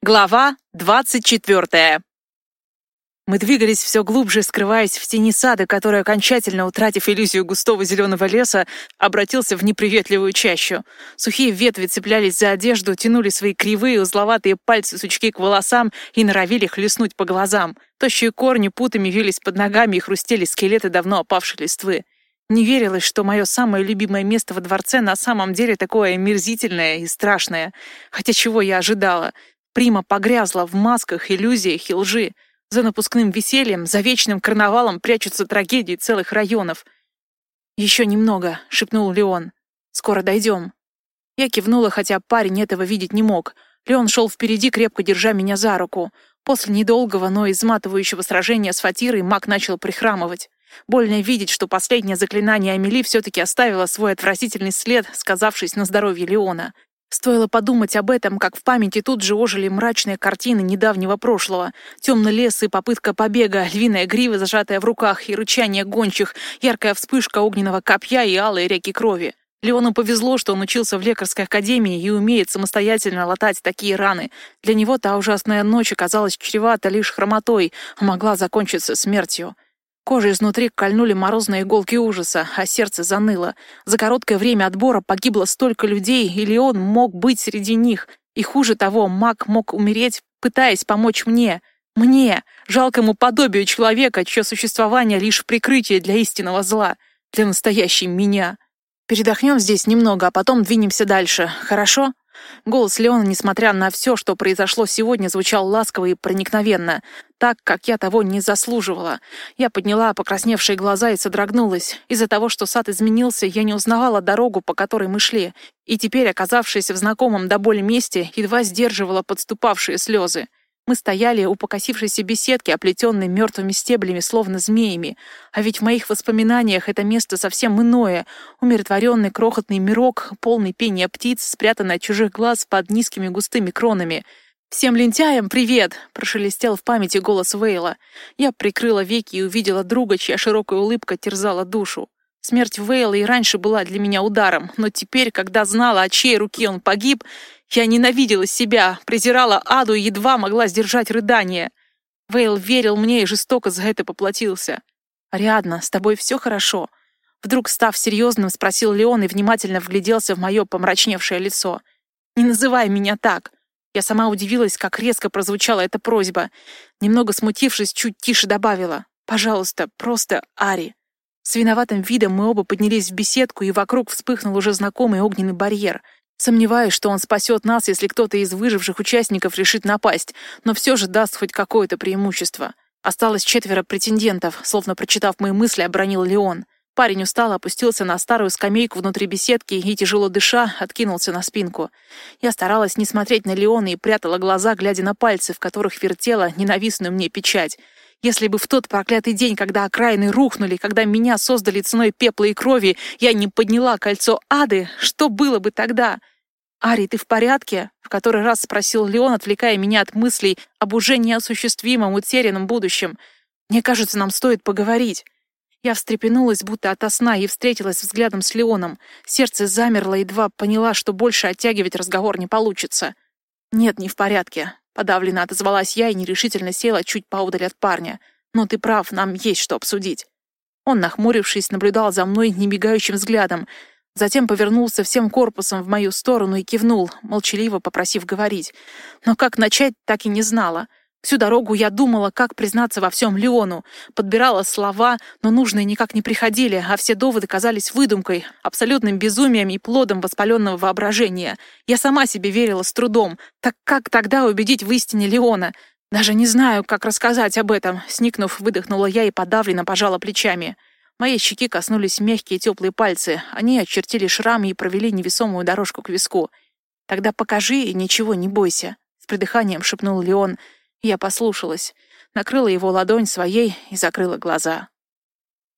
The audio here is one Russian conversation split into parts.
Глава двадцать четвертая. Мы двигались все глубже, скрываясь в тени сада, который, окончательно утратив иллюзию густого зеленого леса, обратился в неприветливую чащу. Сухие ветви цеплялись за одежду, тянули свои кривые, узловатые пальцы-сучки к волосам и норовили хлестнуть по глазам. Тощие корни путами вились под ногами и хрустели скелеты давно опавшей листвы. Не верилось, что мое самое любимое место во дворце на самом деле такое мерзительное и страшное. Хотя чего я ожидала? Прима погрязла в масках, иллюзиях и лжи. За напускным весельем, за вечным карнавалом прячутся трагедии целых районов. «Еще немного», — шепнул Леон. «Скоро дойдем». Я кивнула, хотя парень этого видеть не мог. Леон шел впереди, крепко держа меня за руку. После недолгого, но изматывающего сражения с Фатирой маг начал прихрамывать. Больно видеть, что последнее заклинание Амели все-таки оставило свой отвратительный след, сказавшись на здоровье Леона. Стоило подумать об этом, как в памяти тут же ожили мрачные картины недавнего прошлого. Темный лес и попытка побега, львиная грива, зажатая в руках, и рычание гончих, яркая вспышка огненного копья и алые реки крови. Леону повезло, что он учился в лекарской академии и умеет самостоятельно латать такие раны. Для него та ужасная ночь оказалась чревата лишь хромотой, а могла закончиться смертью. Кожа изнутри кольнули морозные иголки ужаса, а сердце заныло. За короткое время отбора погибло столько людей, или он мог быть среди них. И хуже того, маг мог умереть, пытаясь помочь мне. Мне, жалкому подобию человека, чье существование лишь прикрытие для истинного зла, для настоящей меня. Передохнем здесь немного, а потом двинемся дальше, хорошо? Голос Леона, несмотря на все, что произошло сегодня, звучал ласково и проникновенно, так, как я того не заслуживала. Я подняла покрасневшие глаза и содрогнулась. Из-за того, что сад изменился, я не узнавала дорогу, по которой мы шли, и теперь, оказавшись в знакомом до боли месте, едва сдерживала подступавшие слезы. Мы стояли у покосившейся беседки, оплетенной мертвыми стеблями, словно змеями. А ведь в моих воспоминаниях это место совсем иное. Умиротворенный крохотный мирок, полный пения птиц, спрятанный от чужих глаз под низкими густыми кронами. «Всем лентяям привет!» — прошелестел в памяти голос Вейла. Я прикрыла веки и увидела друга, чья широкая улыбка терзала душу. Смерть Вейла и раньше была для меня ударом, но теперь, когда знала, от чьей руки он погиб, я ненавидела себя, презирала Аду и едва могла сдержать рыдание. Вейл верил мне и жестоко за это поплатился. «Ариадна, с тобой все хорошо?» Вдруг, став серьезным, спросил Леон и внимательно вгляделся в мое помрачневшее лицо. «Не называй меня так!» Я сама удивилась, как резко прозвучала эта просьба. Немного смутившись, чуть тише добавила. «Пожалуйста, просто Ари». С виноватым видом мы оба поднялись в беседку, и вокруг вспыхнул уже знакомый огненный барьер — Сомневаюсь, что он спасет нас, если кто-то из выживших участников решит напасть, но все же даст хоть какое-то преимущество. Осталось четверо претендентов, словно прочитав мои мысли, обронил Леон. Парень устало опустился на старую скамейку внутри беседки и, тяжело дыша, откинулся на спинку. Я старалась не смотреть на Леона и прятала глаза, глядя на пальцы, в которых вертела ненавистную мне печать. Если бы в тот проклятый день, когда окраины рухнули, когда меня создали ценой пепла и крови, я не подняла кольцо ады, что было бы тогда? «Ари, ты в порядке?» — в который раз спросил Леон, отвлекая меня от мыслей об уже неосуществимом утерянном будущем. «Мне кажется, нам стоит поговорить». Я встрепенулась, будто ото сна, и встретилась взглядом с Леоном. Сердце замерло, едва поняла, что больше оттягивать разговор не получится. «Нет, не в порядке. Подавленно отозвалась я и нерешительно села чуть поудаль от парня. «Но ты прав, нам есть что обсудить». Он, нахмурившись, наблюдал за мной немигающим взглядом, затем повернулся всем корпусом в мою сторону и кивнул, молчаливо попросив говорить. Но как начать, так и не знала. Всю дорогу я думала, как признаться во всем Леону. Подбирала слова, но нужные никак не приходили, а все доводы казались выдумкой, абсолютным безумием и плодом воспаленного воображения. Я сама себе верила с трудом. Так как тогда убедить в истине Леона? Даже не знаю, как рассказать об этом. Сникнув, выдохнула я и подавленно пожала плечами. Моей щеки коснулись мягкие теплые пальцы. Они очертили шрам и провели невесомую дорожку к виску. «Тогда покажи и ничего не бойся», — с придыханием шепнул Леон — я послушалась, накрыла его ладонь своей и закрыла глаза.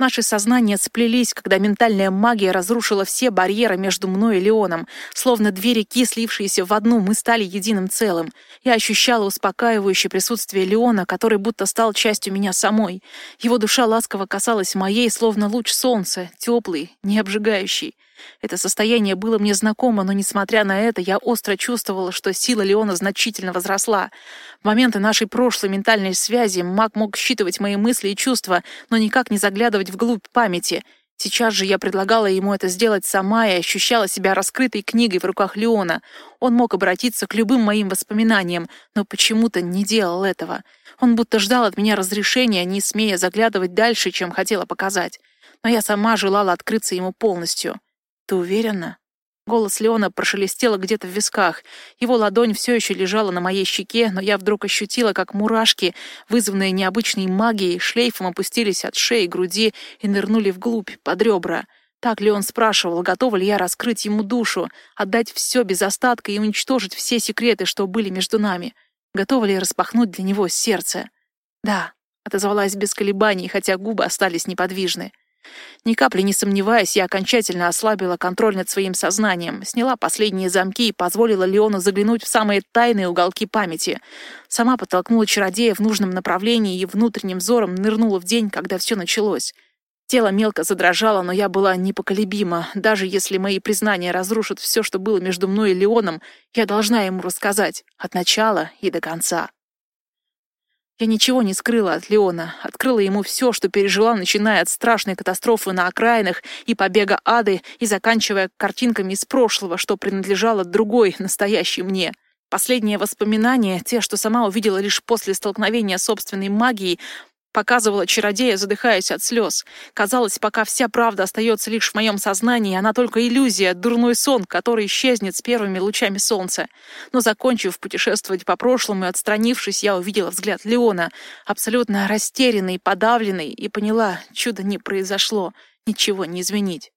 Наши сознания сплелись, когда ментальная магия разрушила все барьеры между мной и Леоном. Словно две реки, слившиеся в одну, мы стали единым целым. Я ощущала успокаивающее присутствие Леона, который будто стал частью меня самой. Его душа ласково касалась моей, словно луч солнца, теплый, не обжигающий. Это состояние было мне знакомо, но, несмотря на это, я остро чувствовала, что сила Леона значительно возросла. В моменты нашей прошлой ментальной связи маг мог считывать мои мысли и чувства, но никак не заглядывать вглубь памяти. Сейчас же я предлагала ему это сделать сама и ощущала себя раскрытой книгой в руках Леона. Он мог обратиться к любым моим воспоминаниям, но почему-то не делал этого. Он будто ждал от меня разрешения, не смея заглядывать дальше, чем хотела показать. Но я сама желала открыться ему полностью. «Ты уверена?» Голос Леона прошелестело где-то в висках. Его ладонь все еще лежала на моей щеке, но я вдруг ощутила, как мурашки, вызванные необычной магией, шлейфом опустились от шеи, груди и нырнули вглубь, под ребра. Так Леон спрашивал, готова ли я раскрыть ему душу, отдать все без остатка и уничтожить все секреты, что были между нами. Готова ли распахнуть для него сердце? «Да», — отозвалась без колебаний, хотя губы остались неподвижны. Ни капли не сомневаясь, я окончательно ослабила контроль над своим сознанием, сняла последние замки и позволила Леону заглянуть в самые тайные уголки памяти. Сама подтолкнула чародея в нужном направлении и внутренним взором нырнула в день, когда все началось. Тело мелко задрожало, но я была непоколебима. Даже если мои признания разрушат все, что было между мной и Леоном, я должна ему рассказать от начала и до конца. Я ничего не скрыла от Леона, открыла ему все, что пережила, начиная от страшной катастрофы на окраинах и побега ады и заканчивая картинками из прошлого, что принадлежало другой, настоящей мне. Последние воспоминания, те, что сама увидела лишь после столкновения собственной магией, Показывала чародея, задыхаясь от слез. Казалось, пока вся правда остается лишь в моем сознании, она только иллюзия, дурной сон, который исчезнет с первыми лучами солнца. Но, закончив путешествовать по прошлому и отстранившись, я увидела взгляд Леона, абсолютно растерянный, подавленный, и поняла, чудо не произошло, ничего не изменить.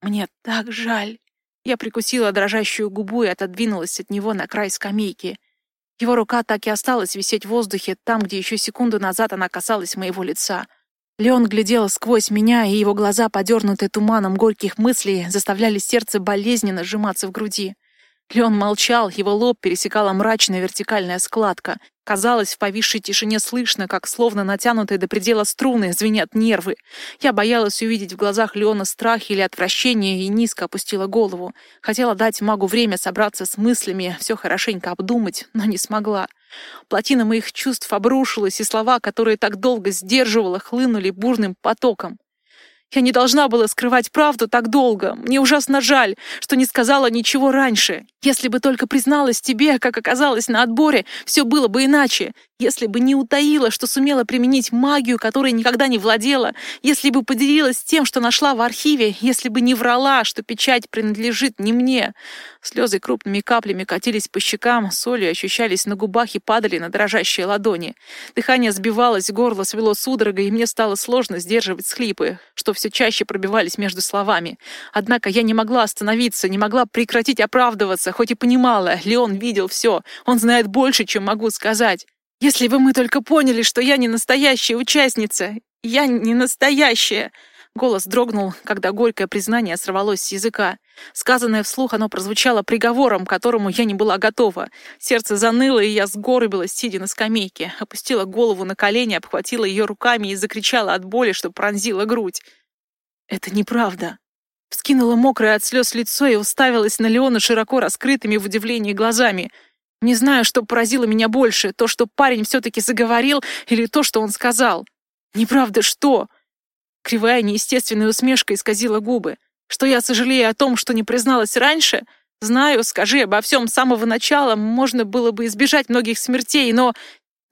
«Мне так жаль!» Я прикусила дрожащую губу и отодвинулась от него на край скамейки. Его рука так и осталась висеть в воздухе, там, где еще секунду назад она касалась моего лица. Леон глядел сквозь меня, и его глаза, подернутые туманом горьких мыслей, заставляли сердце болезненно сжиматься в груди. Леон молчал, его лоб пересекала мрачная вертикальная складка. Казалось, в повисшей тишине слышно, как словно натянутые до предела струны звенят нервы. Я боялась увидеть в глазах Леона страх или отвращение и низко опустила голову. Хотела дать магу время собраться с мыслями, все хорошенько обдумать, но не смогла. Плотина моих чувств обрушилась, и слова, которые так долго сдерживала, хлынули бурным потоком. Я не должна была скрывать правду так долго. Мне ужасно жаль, что не сказала ничего раньше. Если бы только призналась тебе, как оказалось на отборе, все было бы иначе. Если бы не утаила, что сумела применить магию, которой никогда не владела, если бы поделилась тем, что нашла в архиве, если бы не врала, что печать принадлежит не мне. Слезы крупными каплями катились по щекам, солью ощущались на губах и падали на дрожащие ладони. Дыхание сбивалось, горло свело судорогой, и мне стало сложно сдерживать схлипы, что чаще пробивались между словами. Однако я не могла остановиться, не могла прекратить оправдываться, хоть и понимала, Леон видел все, он знает больше, чем могу сказать. Если бы мы только поняли, что я не настоящая участница. Я не настоящая. Голос дрогнул, когда горькое признание сорвалось с языка. Сказанное вслух, оно прозвучало приговором, к которому я не была готова. Сердце заныло, и я сгорбилась, сидя на скамейке. Опустила голову на колени, обхватила ее руками и закричала от боли, что пронзила грудь. «Это неправда». Вскинула мокрое от слез лицо и уставилась на Леона широко раскрытыми в удивлении глазами — не знаю, что поразило меня больше, то, что парень все-таки заговорил, или то, что он сказал. Неправда что? Кривая неестественная усмешка исказила губы. Что я сожалею о том, что не призналась раньше? Знаю, скажи обо всем с самого начала, можно было бы избежать многих смертей, но...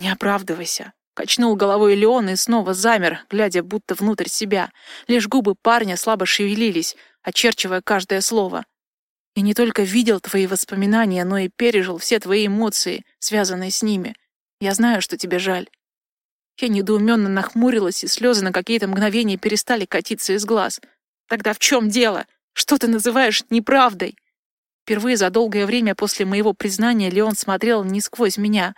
Не оправдывайся. Качнул головой Леон и снова замер, глядя будто внутрь себя. Лишь губы парня слабо шевелились, очерчивая каждое слово. Я не только видел твои воспоминания, но и пережил все твои эмоции, связанные с ними. Я знаю, что тебе жаль». Я недоуменно нахмурилась, и слезы на какие-то мгновения перестали катиться из глаз. «Тогда в чем дело? Что ты называешь неправдой?» Впервые за долгое время после моего признания Леон смотрел не сквозь меня.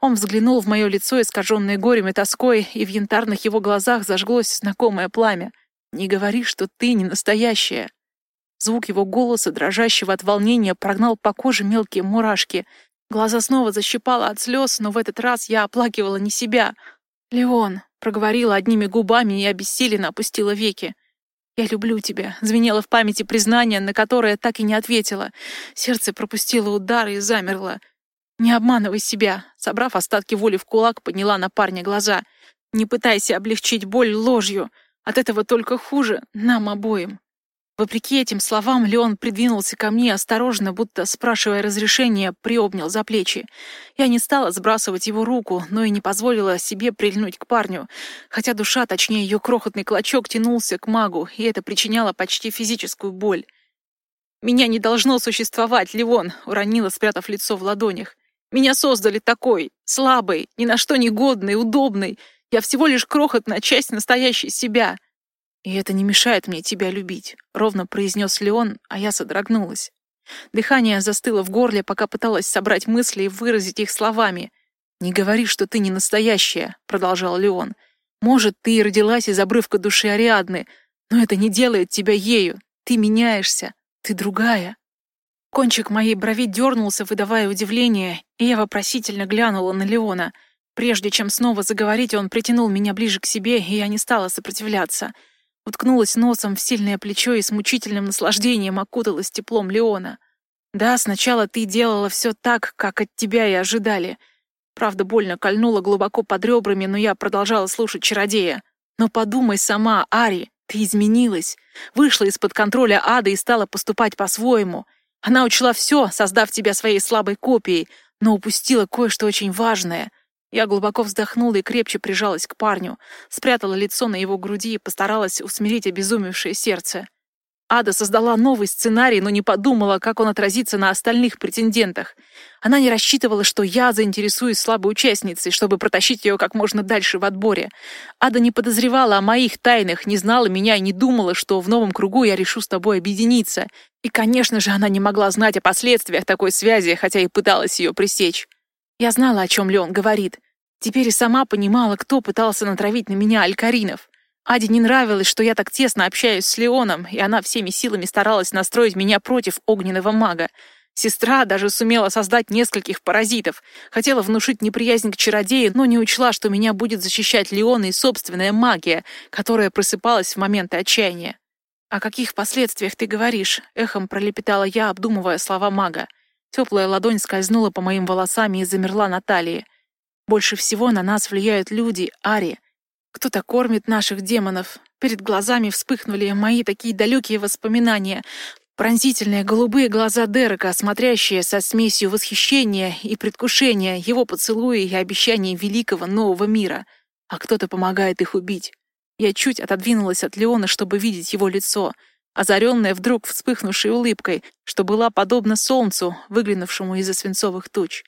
Он взглянул в мое лицо, искаженное горем и тоской, и в янтарных его глазах зажглось знакомое пламя. «Не говори, что ты не настоящая». Звук его голоса, дрожащего от волнения, прогнал по коже мелкие мурашки. Глаза снова защипало от слез, но в этот раз я оплакивала не себя. «Леон», — проговорила одними губами и обессиленно опустила веки. «Я люблю тебя», — звенело в памяти признание, на которое так и не ответила. Сердце пропустило удар и замерло. «Не обманывай себя», — собрав остатки воли в кулак, подняла на парня глаза. «Не пытайся облегчить боль ложью. От этого только хуже нам обоим». Вопреки этим словам, Леон придвинулся ко мне осторожно, будто спрашивая разрешения, приобнял за плечи. Я не стала сбрасывать его руку, но и не позволила себе прильнуть к парню, хотя душа, точнее ее крохотный клочок, тянулся к магу, и это причиняло почти физическую боль. «Меня не должно существовать, Леон», — уронила, спрятав лицо в ладонях. «Меня создали такой, слабой, ни на что не годной, удобной. Я всего лишь крохотная часть настоящей себя». «И это не мешает мне тебя любить», — ровно произнес Леон, а я содрогнулась. Дыхание застыло в горле, пока пыталась собрать мысли и выразить их словами. «Не говори, что ты не настоящая», — продолжал Леон. «Может, ты и родилась из обрывка души Ариадны, но это не делает тебя ею. Ты меняешься. Ты другая». Кончик моей брови дернулся, выдавая удивление, и я вопросительно глянула на Леона. Прежде чем снова заговорить, он притянул меня ближе к себе, и я не стала сопротивляться — уткнулась носом в сильное плечо и с мучительным наслаждением окуталась теплом Леона. «Да, сначала ты делала все так, как от тебя и ожидали. Правда, больно кольнула глубоко под ребрами, но я продолжала слушать чародея. Но подумай сама, Ари, ты изменилась, вышла из-под контроля ада и стала поступать по-своему. Она учла все, создав тебя своей слабой копией, но упустила кое-что очень важное — я глубоко вздохнула и крепче прижалась к парню, спрятала лицо на его груди и постаралась усмирить обезумевшее сердце. Ада создала новый сценарий, но не подумала, как он отразится на остальных претендентах. Она не рассчитывала, что я заинтересуюсь слабой участницей, чтобы протащить ее как можно дальше в отборе. Ада не подозревала о моих тайнах, не знала меня и не думала, что в новом кругу я решу с тобой объединиться. И, конечно же, она не могла знать о последствиях такой связи, хотя и пыталась ее пресечь. Я знала, о чем Леон говорит. Теперь и сама понимала, кто пытался натравить на меня алькаринов. Аде не нравилось, что я так тесно общаюсь с Леоном, и она всеми силами старалась настроить меня против огненного мага. Сестра даже сумела создать нескольких паразитов. Хотела внушить неприязнь к чародею, но не учла, что меня будет защищать Леон и собственная магия, которая просыпалась в моменты отчаяния. «О каких последствиях ты говоришь?» — эхом пролепетала я, обдумывая слова мага. Теплая ладонь скользнула по моим волосам и замерла на талии. Больше всего на нас влияют люди, Ари. Кто-то кормит наших демонов. Перед глазами вспыхнули мои такие далекие воспоминания. Пронзительные голубые глаза Дерека, смотрящие со смесью восхищения и предвкушения его поцелуя и обещаний великого нового мира. А кто-то помогает их убить. Я чуть отодвинулась от Леона, чтобы видеть его лицо — озаренная вдруг вспыхнувшей улыбкой, что была подобна солнцу, выглянувшему из-за свинцовых туч.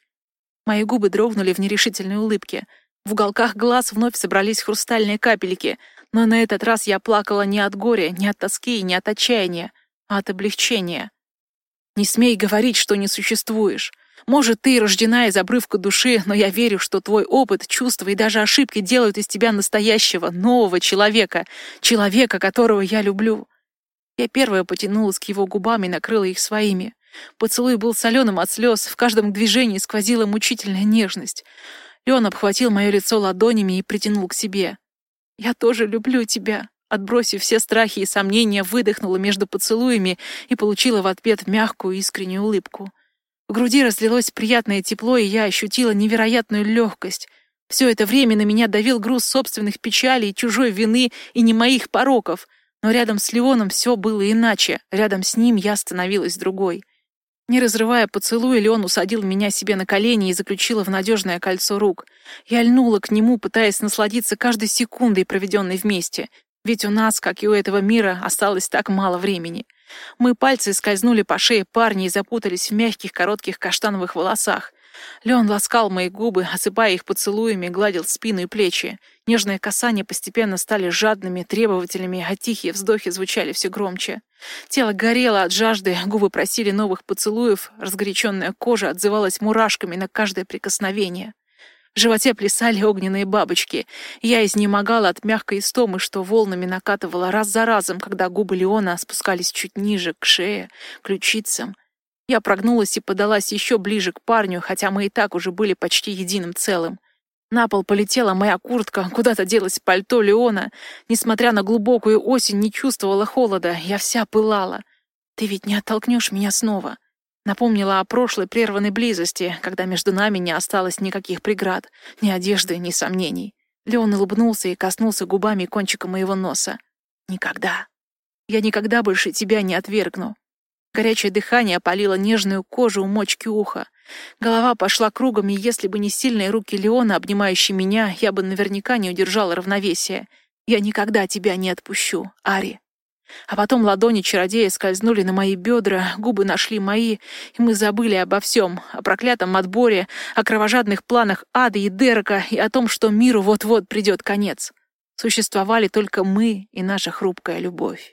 Мои губы дрогнули в нерешительной улыбке. В уголках глаз вновь собрались хрустальные капельки, но на этот раз я плакала не от горя, не от тоски и не от отчаяния, а от облегчения. «Не смей говорить, что не существуешь. Может, ты рождена из обрывка души, но я верю, что твой опыт, чувства и даже ошибки делают из тебя настоящего, нового человека, человека, которого я люблю. Я первая потянулась к его губам и накрыла их своими. Поцелуй был соленым от слез, в каждом движении сквозила мучительная нежность. Леон обхватил мое лицо ладонями и притянул к себе. «Я тоже люблю тебя», отбросив все страхи и сомнения, выдохнула между поцелуями и получила в ответ мягкую искреннюю улыбку. В груди разлилось приятное тепло, и я ощутила невероятную легкость. Все это время на меня давил груз собственных печалей, чужой вины и не моих пороков — но рядом с Леоном все было иначе. Рядом с ним я становилась другой. Не разрывая поцелуя, Леон усадил меня себе на колени и заключила в надежное кольцо рук. Я льнула к нему, пытаясь насладиться каждой секундой, проведенной вместе. Ведь у нас, как и у этого мира, осталось так мало времени. Мы пальцы скользнули по шее парня и запутались в мягких коротких каштановых волосах. Леон ласкал мои губы, осыпая их поцелуями, гладил спину и плечи. Нежные касания постепенно стали жадными, требовательными, а тихие вздохи звучали все громче. Тело горело от жажды, губы просили новых поцелуев, разгоряченная кожа отзывалась мурашками на каждое прикосновение. В животе плясали огненные бабочки. Я изнемогала от мягкой истомы, что волнами накатывала раз за разом, когда губы Леона спускались чуть ниже, к шее, ключицам. Я прогнулась и подалась еще ближе к парню, хотя мы и так уже были почти единым целым. На пол полетела моя куртка, куда-то делось пальто Леона. Несмотря на глубокую осень, не чувствовала холода, я вся пылала. «Ты ведь не оттолкнешь меня снова?» Напомнила о прошлой прерванной близости, когда между нами не осталось никаких преград, ни одежды, ни сомнений. Леон улыбнулся и коснулся губами кончика моего носа. «Никогда. Я никогда больше тебя не отвергну». Горячее дыхание опалило нежную кожу у мочки уха. Голова пошла кругом, и если бы не сильные руки Леона, обнимающие меня, я бы наверняка не удержала равновесия. Я никогда тебя не отпущу, Ари. А потом ладони чародея скользнули на мои бедра, губы нашли мои, и мы забыли обо всем, о проклятом отборе, о кровожадных планах Ады и Дерека и о том, что миру вот-вот придет конец. Существовали только мы и наша хрупкая любовь.